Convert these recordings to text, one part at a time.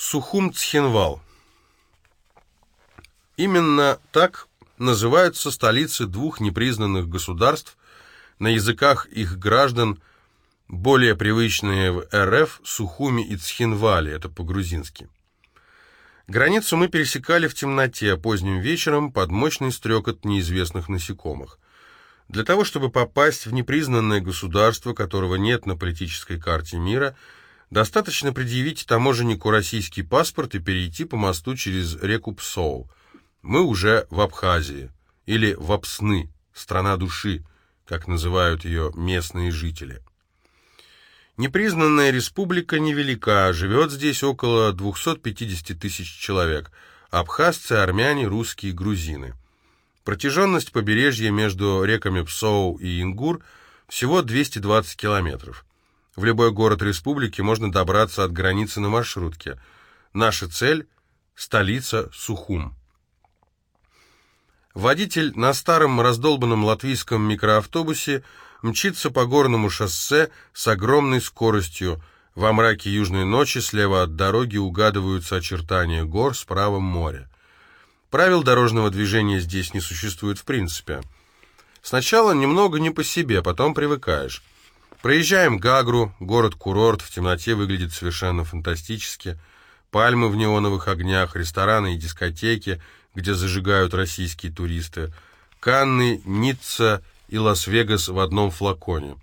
Сухум-Цхинвал. Именно так называются столицы двух непризнанных государств, на языках их граждан, более привычные в РФ, Сухуми и Цхинвали, это по-грузински. Границу мы пересекали в темноте, поздним вечером, под мощный стрекот неизвестных насекомых. Для того, чтобы попасть в непризнанное государство, которого нет на политической карте мира, достаточно предъявить таможеннику российский паспорт и перейти по мосту через реку Псоу. Мы уже в Абхазии, или в Апсны, страна души, как называют ее местные жители. Непризнанная республика невелика, живет здесь около 250 тысяч человек, абхазцы, армяне, русские, грузины. Протяженность побережья между реками Псоу и Ингур всего 220 километров. В любой город республики можно добраться от границы на маршрутке. Наша цель – столица Сухум. Водитель на старом раздолбанном латвийском микроавтобусе мчится по горному шоссе с огромной скоростью. Во мраке южной ночи слева от дороги угадываются очертания гор, справа море. Правил дорожного движения здесь не существует в принципе. Сначала немного не по себе, потом привыкаешь. Проезжаем Гагру, город-курорт, в темноте выглядит совершенно фантастически. Пальмы в неоновых огнях, рестораны и дискотеки – где зажигают российские туристы, Канны, Ницца и Лас-Вегас в одном флаконе.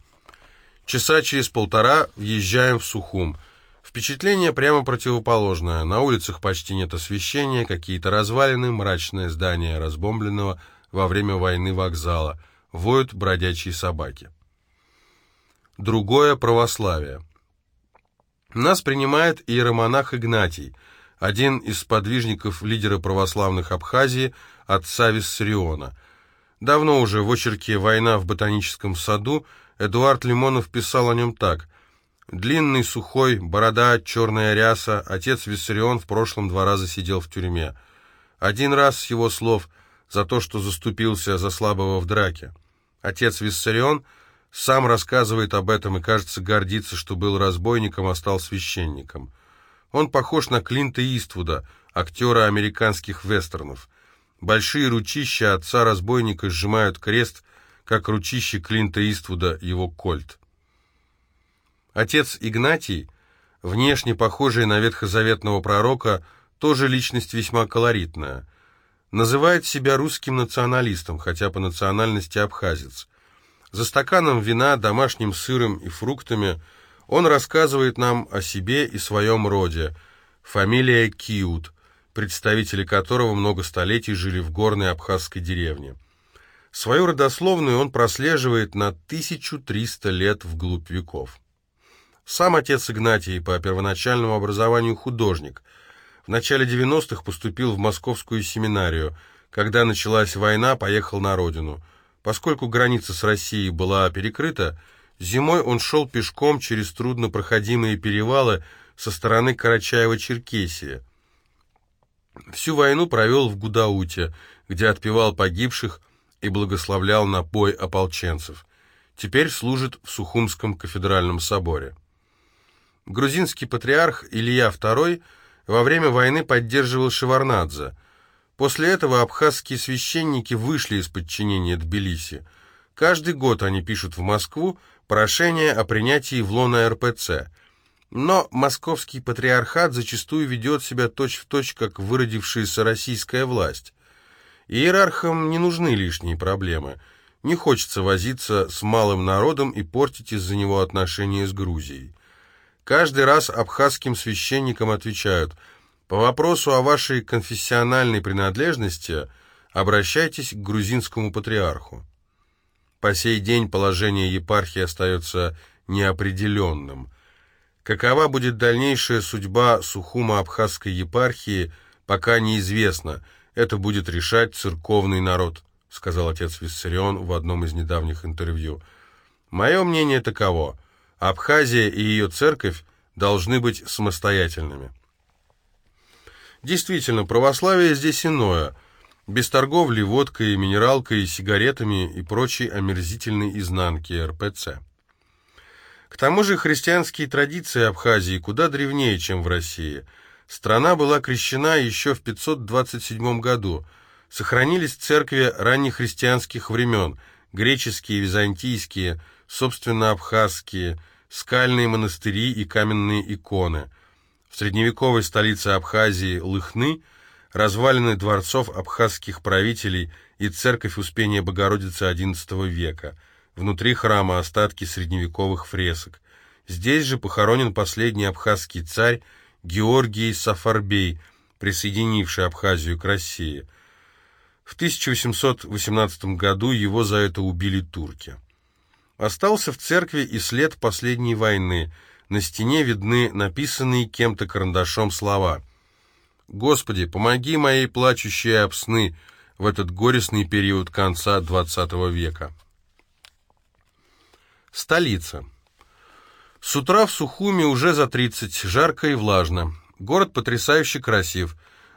Часа через полтора въезжаем в Сухум. Впечатление прямо противоположное. На улицах почти нет освещения, какие-то развалины, мрачное здание разбомбленного во время войны вокзала. Воют бродячие собаки. Другое православие. Нас принимает иеромонах Игнатий – один из подвижников лидера православных Абхазии, отца Виссариона. Давно уже в очерке «Война в ботаническом саду» Эдуард Лимонов писал о нем так. «Длинный, сухой, борода, черная ряса, отец Виссарион в прошлом два раза сидел в тюрьме. Один раз, с его слов, за то, что заступился за слабого в драке. Отец Виссарион сам рассказывает об этом и, кажется, гордится, что был разбойником, а стал священником». Он похож на Клинта Иствуда, актера американских вестернов. Большие ручища отца-разбойника сжимают крест, как ручище Клинта Иствуда его кольт. Отец Игнатий, внешне похожий на ветхозаветного пророка, тоже личность весьма колоритная. Называет себя русским националистом, хотя по национальности абхазец. За стаканом вина, домашним сыром и фруктами – он рассказывает нам о себе и своем роде. Фамилия Киут, представители которого много столетий жили в горной абхазской деревне. Свою родословную он прослеживает на 1300 лет вглубь веков. Сам отец Игнатий по первоначальному образованию художник. В начале 90-х поступил в московскую семинарию. Когда началась война, поехал на родину. Поскольку граница с Россией была перекрыта, Зимой он шел пешком через труднопроходимые перевалы со стороны Карачаева-Черкесия. Всю войну провел в Гудауте, где отпевал погибших и благословлял напой ополченцев. Теперь служит в Сухумском кафедральном соборе. Грузинский патриарх Илья II во время войны поддерживал Шеварнадзе. После этого абхазские священники вышли из подчинения Тбилиси. Каждый год они пишут в Москву, прошение о принятии в лоно РПЦ. Но московский патриархат зачастую ведет себя точь-в-точь, точь, как выродившаяся российская власть. Иерархам не нужны лишние проблемы. Не хочется возиться с малым народом и портить из-за него отношения с Грузией. Каждый раз абхазским священникам отвечают, по вопросу о вашей конфессиональной принадлежности обращайтесь к грузинскому патриарху. По сей день положение епархии остается неопределенным. Какова будет дальнейшая судьба Сухума-Абхазской епархии, пока неизвестно. Это будет решать церковный народ, сказал отец Виссарион в одном из недавних интервью. Мое мнение таково. Абхазия и ее церковь должны быть самостоятельными. Действительно, православие здесь иное – без торговли водкой, минералкой, сигаретами и прочей омерзительной изнанки РПЦ. К тому же христианские традиции Абхазии куда древнее, чем в России. Страна была крещена еще в 527 году. Сохранились церкви раннехристианских времен, греческие, византийские, собственно, абхазские, скальные монастыри и каменные иконы. В средневековой столице Абхазии Лыхны развалины дворцов абхазских правителей и церковь Успения Богородицы XI века. Внутри храма остатки средневековых фресок. Здесь же похоронен последний абхазский царь Георгий Сафарбей, присоединивший Абхазию к России. В 1818 году его за это убили турки. Остался в церкви и след последней войны. На стене видны написанные кем-то карандашом слова «Господи, помоги моей плачущей об сны» в этот горестный период конца XX века. Столица. С утра в Сухуми уже за 30, жарко и влажно. Город потрясающе красив.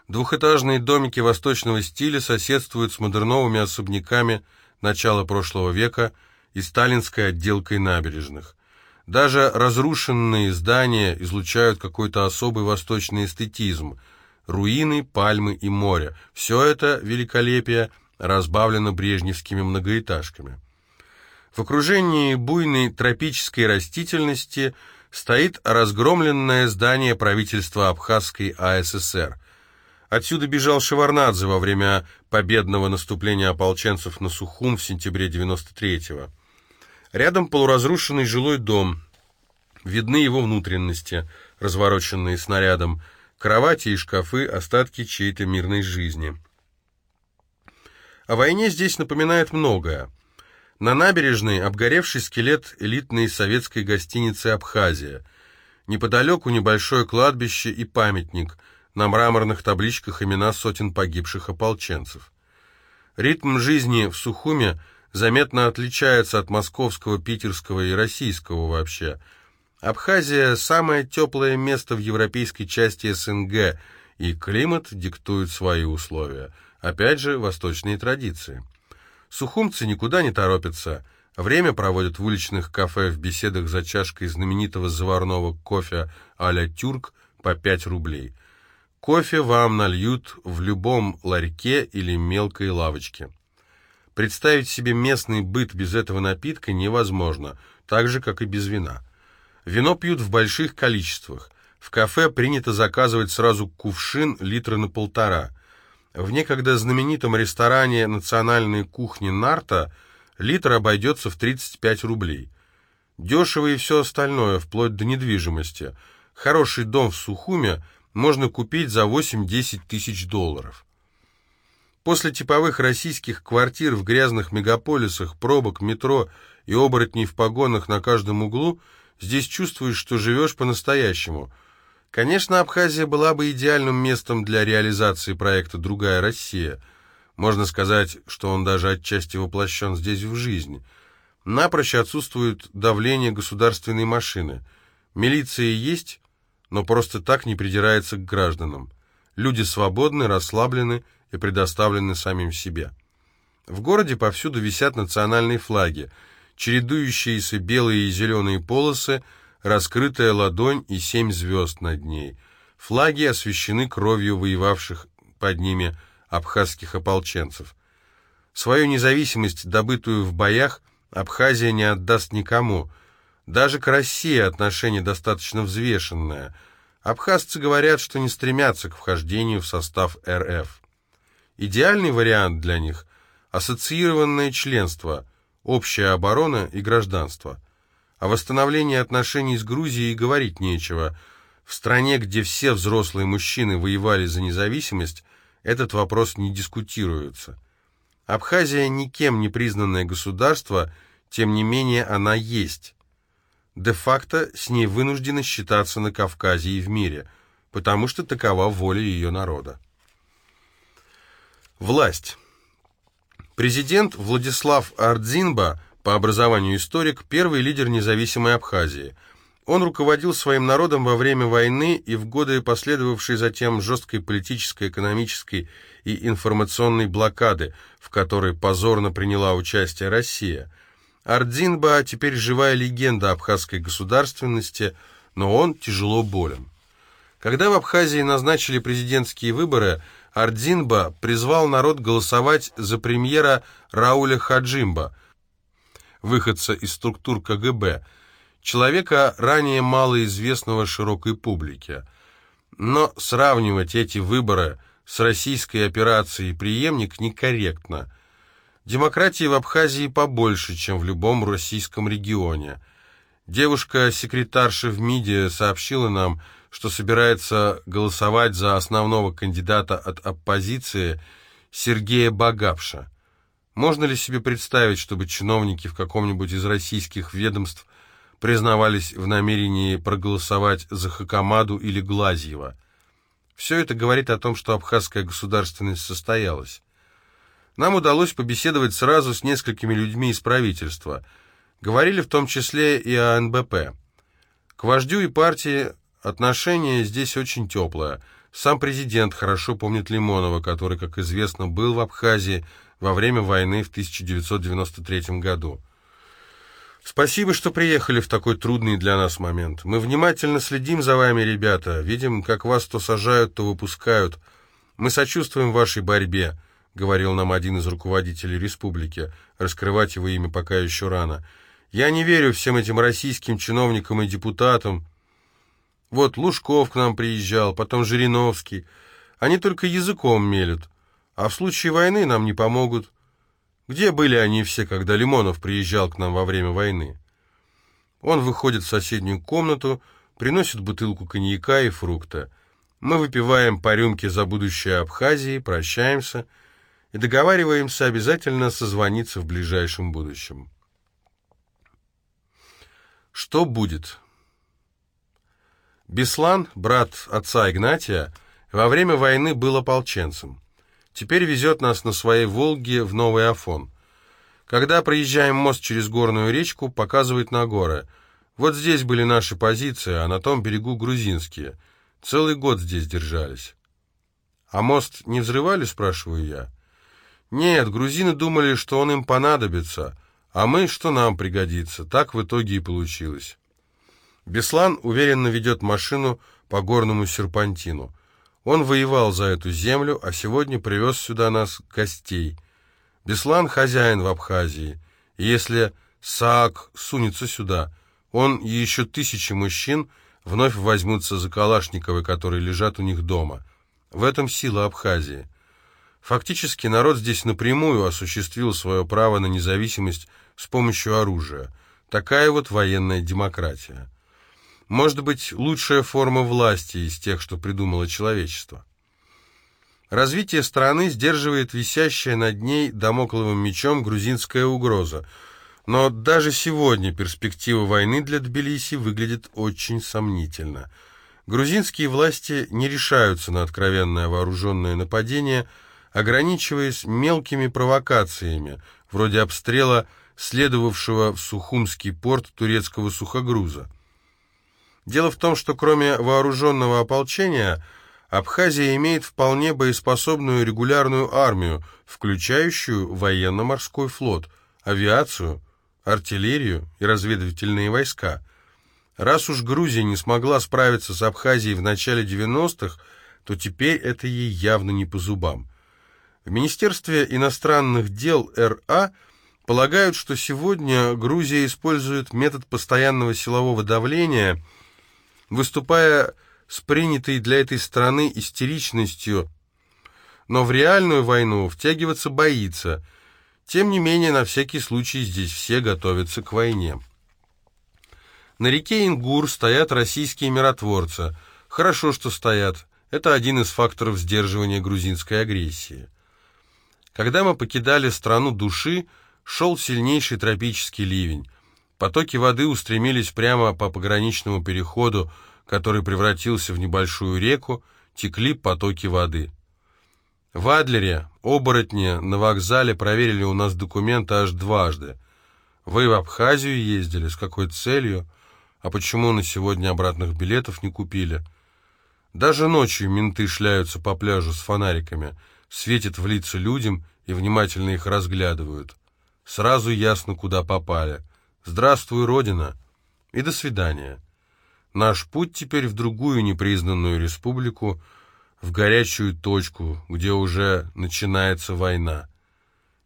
Двухэтажные домики восточного стиля соседствуют с модерновыми особняками начала прошлого века и сталинской отделкой набережных. Даже разрушенные здания излучают какой-то особый восточный эстетизм. Руины, пальмы и море – все это великолепие разбавлено брежневскими многоэтажками. В окружении буйной тропической растительности стоит разгромленное здание правительства Абхазской АССР. Отсюда бежал Шеварнадзе во время победного наступления ополченцев на Сухум в сентябре 93-го. Рядом полуразрушенный жилой дом. Видны его внутренности, развороченные снарядом, кровати и шкафы, остатки чьей-то мирной жизни. О войне здесь напоминает многое. На набережной обгоревший скелет элитной советской гостиницы «Абхазия». Неподалеку небольшое кладбище и памятник, на мраморных табличках имена сотен погибших ополченцев. Ритм жизни в Сухуме заметно отличается от московского, питерского и российского вообще. Абхазия – самое теплое место в европейской части СНГ, и климат диктует свои условия. Опять же, восточные традиции. Сухумцы никуда не торопятся. Время проводят в уличных кафе в беседах за чашкой знаменитого заварного кофе а-ля тюрк по 5 рублей. Кофе вам нальют в любом ларьке или мелкой лавочке. Представить себе местный быт без этого напитка невозможно, так же, как и без вина. Вино пьют в больших количествах. В кафе принято заказывать сразу кувшин литра на полтора – в некогда знаменитом ресторане национальной кухни «Нарта» литр обойдется в 35 рублей. Дешево и все остальное, вплоть до недвижимости. Хороший дом в Сухуме можно купить за 8-10 тысяч долларов. После типовых российских квартир в грязных мегаполисах, пробок, метро и оборотней в погонах на каждом углу, здесь чувствуешь, что живешь по-настоящему – Конечно, Абхазия была бы идеальным местом для реализации проекта «Другая Россия». Можно сказать, что он даже отчасти воплощен здесь в жизнь. Напрочь отсутствует давление государственной машины. Милиция есть, но просто так не придирается к гражданам. Люди свободны, расслаблены и предоставлены самим себе. В городе повсюду висят национальные флаги, чередующиеся белые и зеленые полосы – раскрытая ладонь и семь звезд над ней. Флаги освещены кровью воевавших под ними абхазских ополченцев. Свою независимость, добытую в боях, Абхазия не отдаст никому. Даже к России отношение достаточно взвешенное. Абхазцы говорят, что не стремятся к вхождению в состав РФ. Идеальный вариант для них – ассоциированное членство, общая оборона и гражданство – о восстановлении отношений с Грузией говорить нечего. В стране, где все взрослые мужчины воевали за независимость, этот вопрос не дискутируется. Абхазия никем не признанное государство, тем не менее она есть. Де-факто с ней вынуждены считаться на Кавказе и в мире, потому что такова воля ее народа. Власть. Президент Владислав Ардзинба – по образованию историк, первый лидер независимой Абхазии. Он руководил своим народом во время войны и в годы последовавшей затем жесткой политической, экономической и информационной блокады, в которой позорно приняла участие Россия. Ардзинба теперь живая легенда абхазской государственности, но он тяжело болен. Когда в Абхазии назначили президентские выборы, Ардзинба призвал народ голосовать за премьера Рауля Хаджимба, выходца из структур КГБ, человека, ранее малоизвестного широкой публике. Но сравнивать эти выборы с российской операцией «Приемник» некорректно. Демократии в Абхазии побольше, чем в любом российском регионе. Девушка-секретарша в МИДе сообщила нам, что собирается голосовать за основного кандидата от оппозиции Сергея Багапша. Можно ли себе представить, чтобы чиновники в каком-нибудь из российских ведомств признавались в намерении проголосовать за Хакамаду или Глазьева? Все это говорит о том, что абхазская государственность состоялась. Нам удалось побеседовать сразу с несколькими людьми из правительства. Говорили в том числе и о НБП. К вождю и партии Отношение здесь очень теплое. Сам президент хорошо помнит Лимонова, который, как известно, был в Абхазии во время войны в 1993 году. Спасибо, что приехали в такой трудный для нас момент. Мы внимательно следим за вами, ребята. Видим, как вас то сажают, то выпускают. Мы сочувствуем вашей борьбе, говорил нам один из руководителей республики. Раскрывать его имя пока еще рано. Я не верю всем этим российским чиновникам и депутатам, вот Лужков к нам приезжал, потом Жириновский. Они только языком мелют, а в случае войны нам не помогут. Где были они все, когда Лимонов приезжал к нам во время войны? Он выходит в соседнюю комнату, приносит бутылку коньяка и фрукта. Мы выпиваем по рюмке за будущее Абхазии, прощаемся и договариваемся обязательно созвониться в ближайшем будущем. Что будет? Беслан, брат отца Игнатия, во время войны был ополченцем. Теперь везет нас на своей «Волге» в Новый Афон. Когда проезжаем мост через горную речку, показывает на горы. Вот здесь были наши позиции, а на том берегу грузинские. Целый год здесь держались. «А мост не взрывали?» – спрашиваю я. «Нет, грузины думали, что он им понадобится, а мы, что нам пригодится. Так в итоге и получилось». Беслан уверенно ведет машину по горному серпантину. Он воевал за эту землю, а сегодня привез сюда нас гостей. Беслан хозяин в Абхазии. И если Саак сунется сюда, он и еще тысячи мужчин вновь возьмутся за Калашниковы, которые лежат у них дома. В этом сила Абхазии. Фактически народ здесь напрямую осуществил свое право на независимость с помощью оружия. Такая вот военная демократия может быть лучшая форма власти из тех, что придумало человечество. Развитие страны сдерживает висящая над ней домокловым мечом грузинская угроза, но даже сегодня перспектива войны для Тбилиси выглядит очень сомнительно. Грузинские власти не решаются на откровенное вооруженное нападение, ограничиваясь мелкими провокациями, вроде обстрела следовавшего в Сухумский порт турецкого сухогруза. Дело в том, что кроме вооруженного ополчения, Абхазия имеет вполне боеспособную регулярную армию, включающую военно-морской флот, авиацию, артиллерию и разведывательные войска. Раз уж Грузия не смогла справиться с Абхазией в начале 90-х, то теперь это ей явно не по зубам. В Министерстве иностранных дел РА полагают, что сегодня Грузия использует метод постоянного силового давления – выступая с принятой для этой страны истеричностью, но в реальную войну втягиваться боится. Тем не менее, на всякий случай здесь все готовятся к войне. На реке Ингур стоят российские миротворцы. Хорошо, что стоят. Это один из факторов сдерживания грузинской агрессии. Когда мы покидали страну души, шел сильнейший тропический ливень. Потоки воды устремились прямо по пограничному переходу, который превратился в небольшую реку, текли потоки воды. В Адлере оборотни на вокзале проверили у нас документы аж дважды. Вы в Абхазию ездили? С какой целью? А почему на сегодня обратных билетов не купили? Даже ночью менты шляются по пляжу с фонариками, светят в лица людям и внимательно их разглядывают. Сразу ясно, куда попали. Здравствуй, Родина, и до свидания. Наш путь теперь в другую непризнанную республику, в горячую точку, где уже начинается война,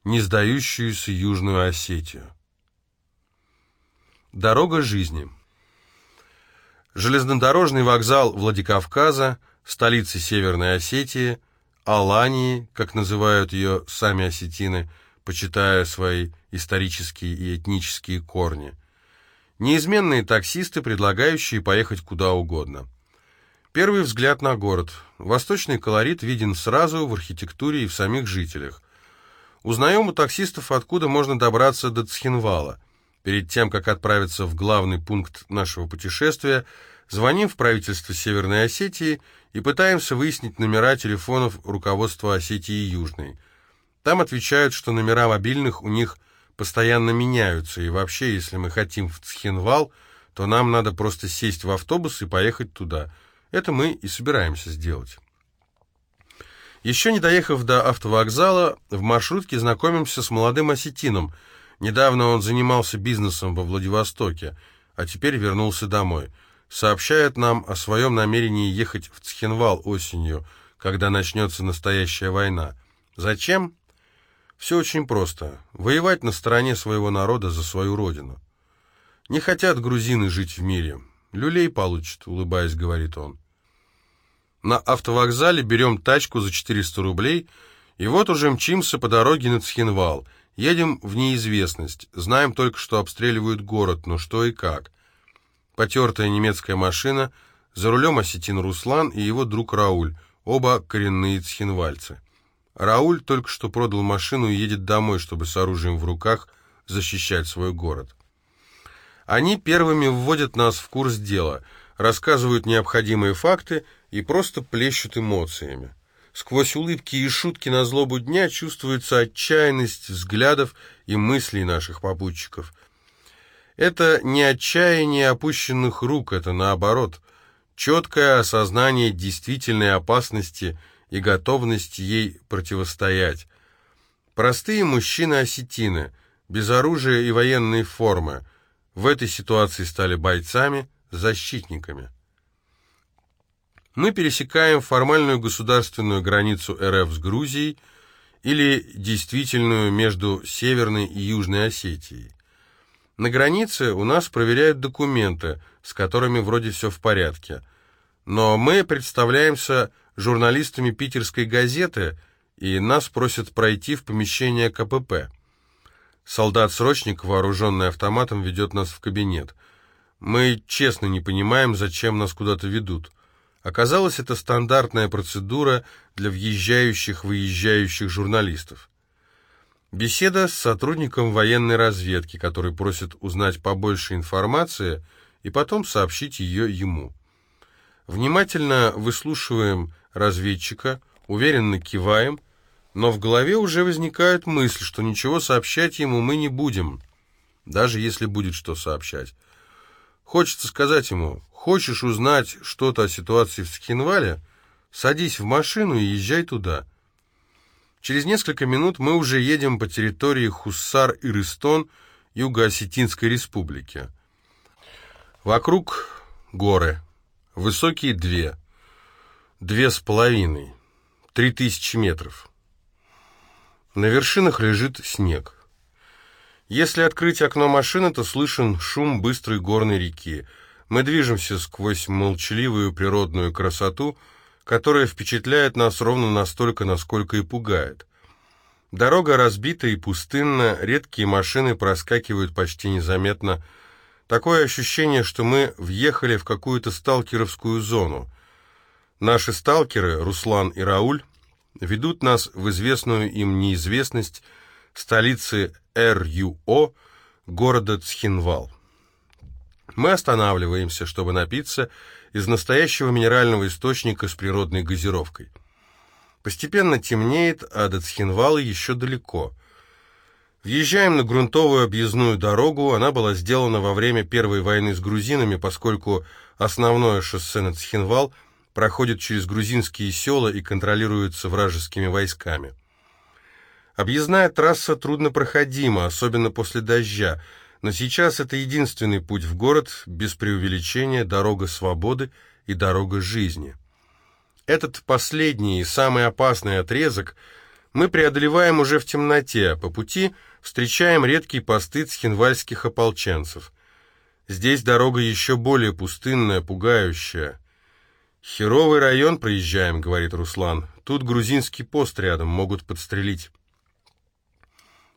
не сдающуюся Южную Осетию. Дорога жизни. Железнодорожный вокзал Владикавказа, столицы Северной Осетии, Алании, как называют ее сами осетины, почитая свои исторические и этнические корни – Неизменные таксисты, предлагающие поехать куда угодно. Первый взгляд на город. Восточный колорит виден сразу в архитектуре и в самих жителях. Узнаем у таксистов, откуда можно добраться до Цхинвала. Перед тем, как отправиться в главный пункт нашего путешествия, звоним в правительство Северной Осетии и пытаемся выяснить номера телефонов руководства Осетии Южной. Там отвечают, что номера мобильных у них постоянно меняются, и вообще, если мы хотим в Цхинвал, то нам надо просто сесть в автобус и поехать туда. Это мы и собираемся сделать. Еще не доехав до автовокзала, в маршрутке знакомимся с молодым осетином. Недавно он занимался бизнесом во Владивостоке, а теперь вернулся домой. Сообщает нам о своем намерении ехать в Цхинвал осенью, когда начнется настоящая война. Зачем? Все очень просто. Воевать на стороне своего народа за свою родину. Не хотят грузины жить в мире. Люлей получат, улыбаясь, говорит он. На автовокзале берем тачку за 400 рублей, и вот уже мчимся по дороге на Цхинвал. Едем в неизвестность. Знаем только, что обстреливают город, но что и как. Потертая немецкая машина, за рулем осетин Руслан и его друг Рауль, оба коренные цхинвальцы. Рауль только что продал машину и едет домой, чтобы с оружием в руках защищать свой город. Они первыми вводят нас в курс дела, рассказывают необходимые факты и просто плещут эмоциями. Сквозь улыбки и шутки на злобу дня чувствуется отчаянность взглядов и мыслей наших попутчиков. Это не отчаяние опущенных рук, это наоборот, четкое осознание действительной опасности – и готовность ей противостоять. Простые мужчины-осетины, без оружия и военной формы, в этой ситуации стали бойцами, защитниками. Мы пересекаем формальную государственную границу РФ с Грузией или действительную между Северной и Южной Осетией. На границе у нас проверяют документы, с которыми вроде все в порядке. Но мы представляемся журналистами питерской газеты, и нас просят пройти в помещение КПП. Солдат-срочник, вооруженный автоматом, ведет нас в кабинет. Мы честно не понимаем, зачем нас куда-то ведут. Оказалось, это стандартная процедура для въезжающих-выезжающих журналистов. Беседа с сотрудником военной разведки, который просит узнать побольше информации и потом сообщить ее ему. Внимательно выслушиваем разведчика, уверенно киваем, но в голове уже возникает мысль, что ничего сообщать ему мы не будем, даже если будет что сообщать. Хочется сказать ему, хочешь узнать что-то о ситуации в Схинвале, садись в машину и езжай туда. Через несколько минут мы уже едем по территории Хуссар-Ирыстон, Юго-Осетинской республики. Вокруг горы, высокие две – Две с половиной. Три тысячи метров. На вершинах лежит снег. Если открыть окно машины, то слышен шум быстрой горной реки. Мы движемся сквозь молчаливую природную красоту, которая впечатляет нас ровно настолько, насколько и пугает. Дорога разбита и пустынна, редкие машины проскакивают почти незаметно. Такое ощущение, что мы въехали в какую-то сталкеровскую зону. Наши сталкеры, Руслан и Рауль, ведут нас в известную им неизвестность столицы РЮО, города Цхинвал. Мы останавливаемся, чтобы напиться из настоящего минерального источника с природной газировкой. Постепенно темнеет, а до Цхинвала еще далеко. Въезжаем на грунтовую объездную дорогу, она была сделана во время Первой войны с грузинами, поскольку основное шоссе на Цхинвал – проходит через грузинские села и контролируется вражескими войсками. Объездная трасса труднопроходима, особенно после дождя. Но сейчас это единственный путь в город, без преувеличения, дорога свободы и дорога жизни. Этот последний и самый опасный отрезок мы преодолеваем уже в темноте, по пути встречаем редкий посты цхинвальских ополченцев. Здесь дорога еще более пустынная, пугающая. «Херовый район проезжаем», — говорит Руслан. «Тут грузинский пост рядом, могут подстрелить».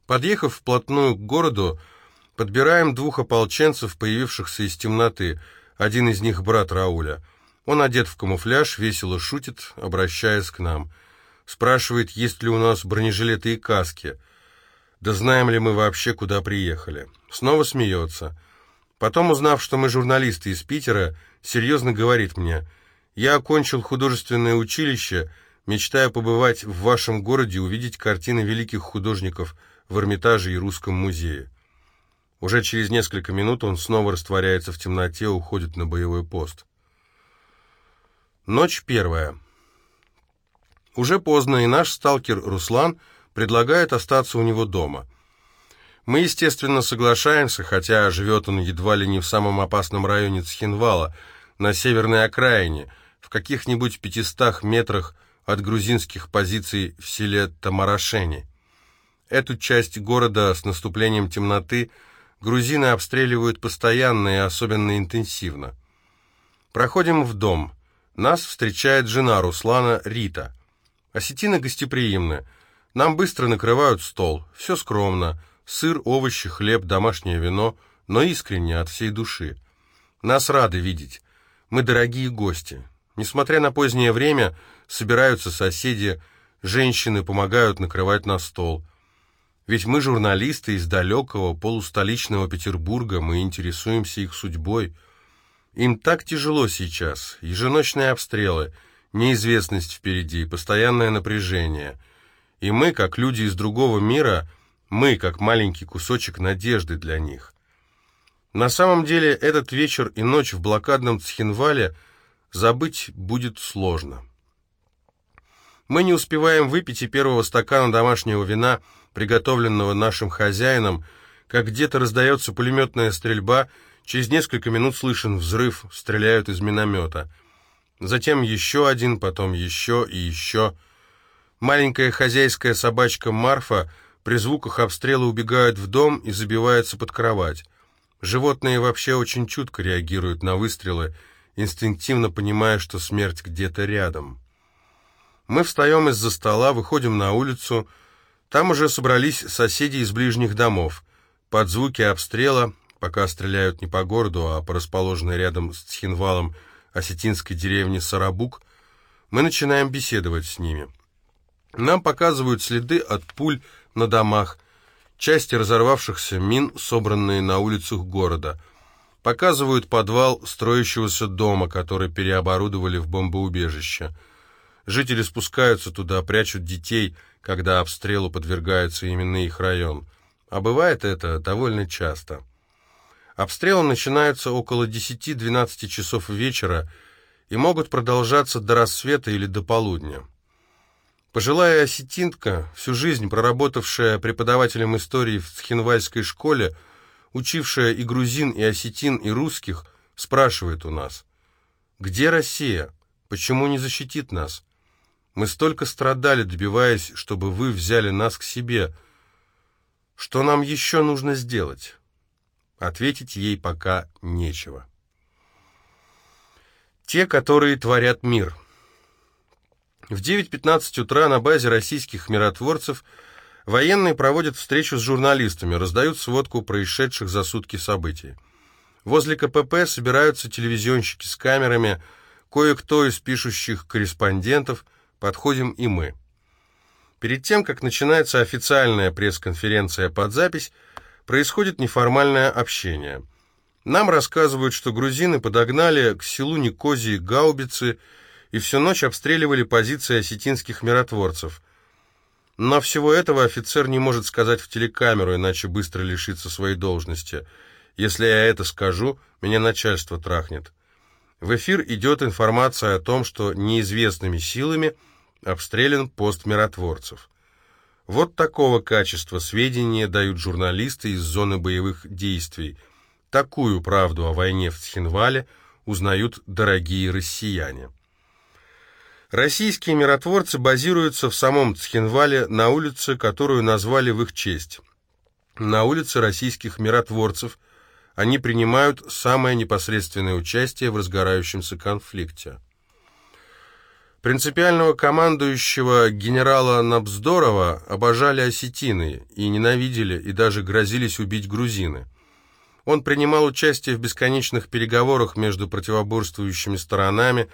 Подъехав вплотную к городу, подбираем двух ополченцев, появившихся из темноты. Один из них — брат Рауля. Он одет в камуфляж, весело шутит, обращаясь к нам. Спрашивает, есть ли у нас бронежилеты и каски. Да знаем ли мы вообще, куда приехали. Снова смеется. Потом, узнав, что мы журналисты из Питера, серьезно говорит мне, «Я окончил художественное училище, мечтая побывать в вашем городе, увидеть картины великих художников в Эрмитаже и Русском музее». Уже через несколько минут он снова растворяется в темноте, уходит на боевой пост. Ночь первая. Уже поздно, и наш сталкер Руслан предлагает остаться у него дома. Мы, естественно, соглашаемся, хотя живет он едва ли не в самом опасном районе Цхинвала, на северной окраине, в каких-нибудь пятистах метрах от грузинских позиций в селе Тамарашени. Эту часть города с наступлением темноты – грузины обстреливают постоянно и особенно интенсивно. Проходим в дом. Нас встречает жена Руслана, Рита. Осетины гостеприимны. Нам быстро накрывают стол. Все скромно. Сыр, овощи, хлеб, домашнее вино, но искренне, от всей души. Нас рады видеть. Мы дорогие гости. Несмотря на позднее время, собираются соседи, женщины помогают накрывать на стол – ведь мы журналисты из далекого полустоличного Петербурга, мы интересуемся их судьбой. Им так тяжело сейчас, еженочные обстрелы, неизвестность впереди, постоянное напряжение. И мы, как люди из другого мира, мы, как маленький кусочек надежды для них. На самом деле, этот вечер и ночь в блокадном Цхинвале забыть будет сложно. Мы не успеваем выпить и первого стакана домашнего вина – приготовленного нашим хозяином, как где-то раздается пулеметная стрельба, через несколько минут слышен взрыв, стреляют из миномета. Затем еще один, потом еще и еще. Маленькая хозяйская собачка Марфа при звуках обстрела убегает в дом и забивается под кровать. Животные вообще очень чутко реагируют на выстрелы, инстинктивно понимая, что смерть где-то рядом. Мы встаем из-за стола, выходим на улицу, там уже собрались соседи из ближних домов. Под звуки обстрела, пока стреляют не по городу, а по расположенной рядом с Цхинвалом осетинской деревне Сарабук, мы начинаем беседовать с ними. Нам показывают следы от пуль на домах, части разорвавшихся мин, собранные на улицах города. Показывают подвал строящегося дома, который переоборудовали в бомбоубежище. Жители спускаются туда, прячут детей – когда обстрелу подвергается именно их район. А бывает это довольно часто. Обстрелы начинаются около 10-12 часов вечера и могут продолжаться до рассвета или до полудня. Пожилая осетинка, всю жизнь проработавшая преподавателем истории в Цхинвальской школе, учившая и грузин, и осетин, и русских, спрашивает у нас, «Где Россия? Почему не защитит нас?» Мы столько страдали, добиваясь, чтобы вы взяли нас к себе. Что нам еще нужно сделать? Ответить ей пока нечего. Те, которые творят мир. В 9.15 утра на базе российских миротворцев военные проводят встречу с журналистами, раздают сводку происшедших за сутки событий. Возле КПП собираются телевизионщики с камерами, кое-кто из пишущих корреспондентов – подходим и мы. Перед тем, как начинается официальная пресс-конференция под запись, происходит неформальное общение. Нам рассказывают, что грузины подогнали к селу Никозии гаубицы и всю ночь обстреливали позиции осетинских миротворцев. Но всего этого офицер не может сказать в телекамеру, иначе быстро лишится своей должности. Если я это скажу, меня начальство трахнет. В эфир идет информация о том, что неизвестными силами обстрелян пост миротворцев. Вот такого качества сведения дают журналисты из зоны боевых действий. Такую правду о войне в Цхинвале узнают дорогие россияне. Российские миротворцы базируются в самом Цхинвале на улице, которую назвали в их честь. На улице российских миротворцев они принимают самое непосредственное участие в разгорающемся конфликте. Принципиального командующего генерала Набздорова обожали осетины и ненавидели, и даже грозились убить грузины. Он принимал участие в бесконечных переговорах между противоборствующими сторонами,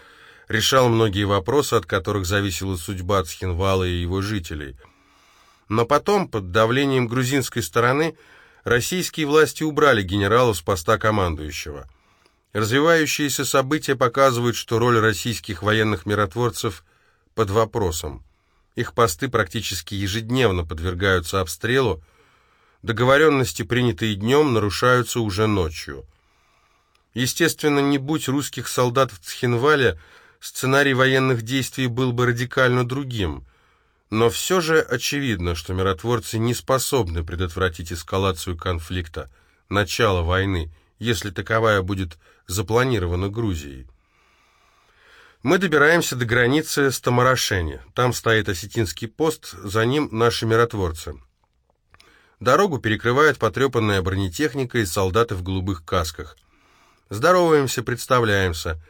решал многие вопросы, от которых зависела судьба Цхинвала и его жителей. Но потом, под давлением грузинской стороны, российские власти убрали генерала с поста командующего – Развивающиеся события показывают, что роль российских военных миротворцев под вопросом. Их посты практически ежедневно подвергаются обстрелу, договоренности, принятые днем, нарушаются уже ночью. Естественно, не будь русских солдат в Цхинвале, сценарий военных действий был бы радикально другим. Но все же очевидно, что миротворцы не способны предотвратить эскалацию конфликта, начало войны, если таковая будет запланировано Грузией. Мы добираемся до границы с Тамарашени. Там стоит осетинский пост, за ним наши миротворцы. Дорогу перекрывает потрепанная бронетехника и солдаты в голубых касках. Здороваемся, представляемся.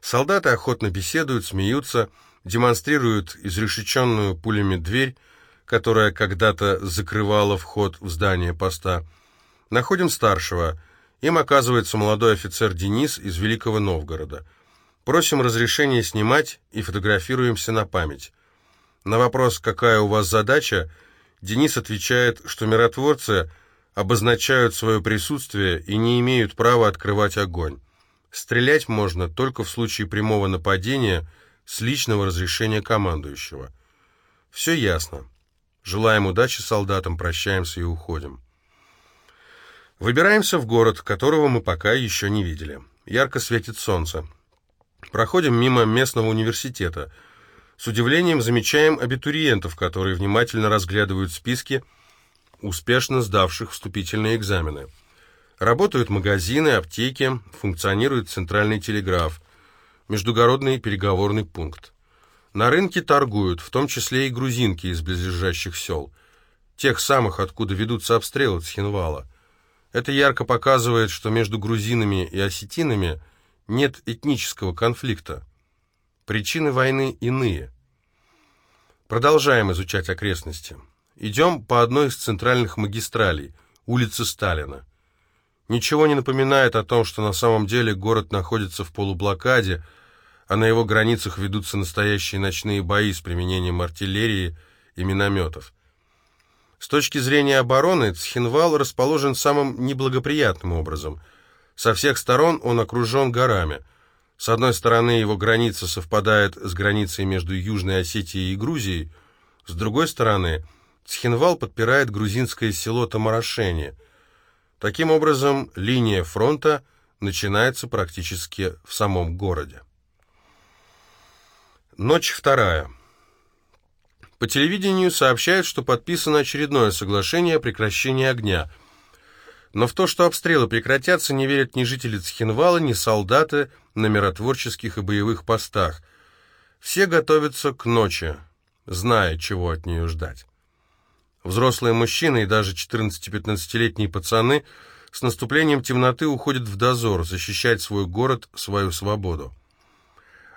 Солдаты охотно беседуют, смеются, демонстрируют изрешеченную пулями дверь, которая когда-то закрывала вход в здание поста. Находим старшего – им оказывается молодой офицер Денис из Великого Новгорода. Просим разрешения снимать и фотографируемся на память. На вопрос «Какая у вас задача?» Денис отвечает, что миротворцы обозначают свое присутствие и не имеют права открывать огонь. Стрелять можно только в случае прямого нападения с личного разрешения командующего. Все ясно. Желаем удачи солдатам, прощаемся и уходим. Выбираемся в город, которого мы пока еще не видели. Ярко светит солнце. Проходим мимо местного университета. С удивлением замечаем абитуриентов, которые внимательно разглядывают списки успешно сдавших вступительные экзамены. Работают магазины, аптеки, функционирует центральный телеграф, междугородный переговорный пункт. На рынке торгуют, в том числе и грузинки из близлежащих сел, тех самых, откуда ведутся обстрелы Цхинвала. Это ярко показывает, что между грузинами и осетинами нет этнического конфликта. Причины войны иные. Продолжаем изучать окрестности. Идем по одной из центральных магистралей, улице Сталина. Ничего не напоминает о том, что на самом деле город находится в полублокаде, а на его границах ведутся настоящие ночные бои с применением артиллерии и минометов. С точки зрения обороны, Цхинвал расположен самым неблагоприятным образом. Со всех сторон он окружен горами. С одной стороны, его граница совпадает с границей между Южной Осетией и Грузией, с другой стороны, Цхинвал подпирает грузинское село Тамарашени. Таким образом, линия фронта начинается практически в самом городе. Ночь вторая. По телевидению сообщают, что подписано очередное соглашение о прекращении огня. Но в то, что обстрелы прекратятся, не верят ни жители Цхинвала, ни солдаты на миротворческих и боевых постах. Все готовятся к ночи, зная, чего от нее ждать. Взрослые мужчины и даже 14-15-летние пацаны с наступлением темноты уходят в дозор, защищать свой город, свою свободу.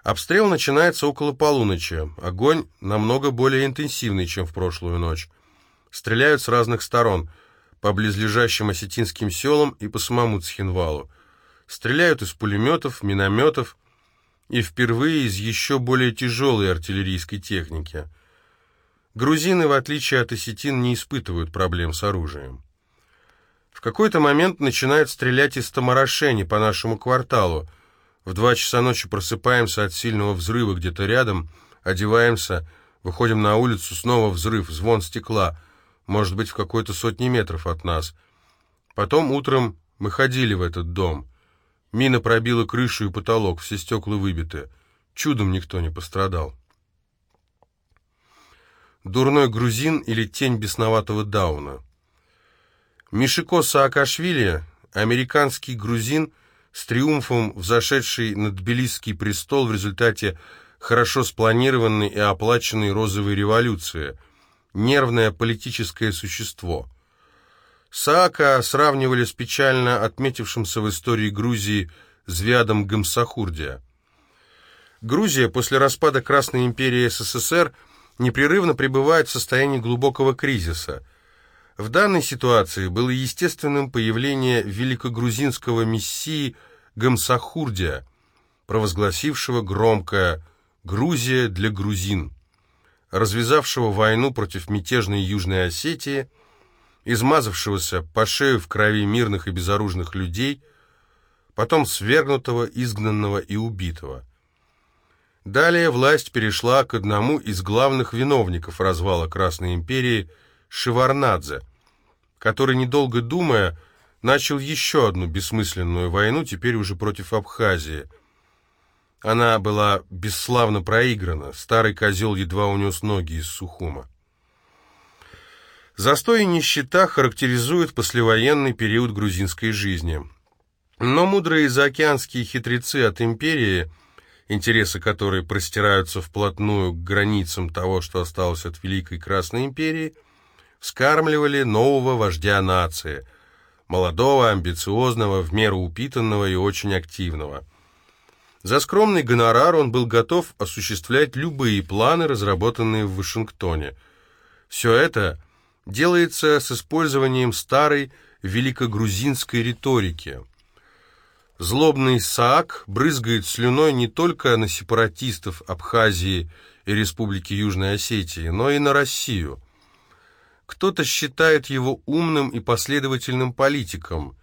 Обстрел начинается около полуночи. Огонь намного более интенсивный, чем в прошлую ночь. Стреляют с разных сторон, по близлежащим осетинским селам и по самому Цхинвалу. Стреляют из пулеметов, минометов и впервые из еще более тяжелой артиллерийской техники. Грузины, в отличие от осетин, не испытывают проблем с оружием. В какой-то момент начинают стрелять из Тамарашени по нашему кварталу, в два часа ночи просыпаемся от сильного взрыва где-то рядом, одеваемся, выходим на улицу, снова взрыв, звон стекла, может быть, в какой-то сотни метров от нас. Потом утром мы ходили в этот дом. Мина пробила крышу и потолок, все стекла выбиты. Чудом никто не пострадал. Дурной грузин или тень бесноватого Дауна. Мишико Саакашвили, американский грузин, с триумфом взошедший на Тбилисский престол в результате хорошо спланированной и оплаченной розовой революции, нервное политическое существо. Саака сравнивали с печально отметившимся в истории Грузии Звядом Гамсахурдия. Грузия после распада Красной империи СССР – непрерывно пребывает в состоянии глубокого кризиса. В данной ситуации было естественным появление великогрузинского мессии Гамсахурдия, провозгласившего громкое «Грузия для грузин», развязавшего войну против мятежной Южной Осетии, измазавшегося по шею в крови мирных и безоружных людей, потом свергнутого, изгнанного и убитого – Далее власть перешла к одному из главных виновников развала Красной империи Шеварнадзе, который, недолго думая, начал еще одну бессмысленную войну, теперь уже против Абхазии. Она была бесславно проиграна, старый козел едва унес ноги из Сухума. Застой и нищета характеризуют послевоенный период грузинской жизни. Но мудрые заокеанские хитрецы от империи – интересы которой простираются вплотную к границам того, что осталось от Великой Красной империи, вскармливали нового вождя нации, молодого, амбициозного, в меру упитанного и очень активного. За скромный гонорар он был готов осуществлять любые планы, разработанные в Вашингтоне. Все это делается с использованием старой великогрузинской риторики – Злобный Саак брызгает слюной не только на сепаратистов Абхазии и Республики Южной Осетии, но и на Россию. Кто-то считает его умным и последовательным политиком,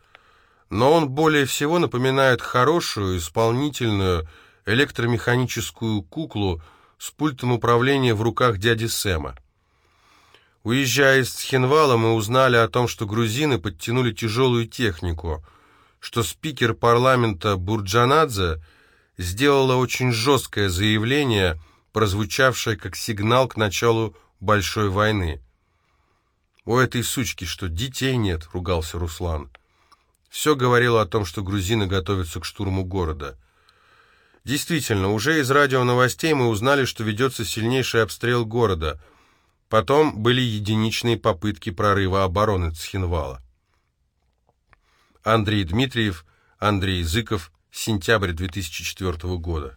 но он более всего напоминает хорошую, исполнительную, электромеханическую куклу с пультом управления в руках дяди Сэма. Уезжая из Цхинвала, мы узнали о том, что грузины подтянули тяжелую технику – что спикер парламента Бурджанадзе сделала очень жесткое заявление, прозвучавшее как сигнал к началу большой войны. «У этой сучки что, детей нет?» — ругался Руслан. Все говорило о том, что грузины готовятся к штурму города. Действительно, уже из радионовостей мы узнали, что ведется сильнейший обстрел города. Потом были единичные попытки прорыва обороны Цхинвала. Андрей Дмитриев, Андрей Зыков, сентябрь 2004 года.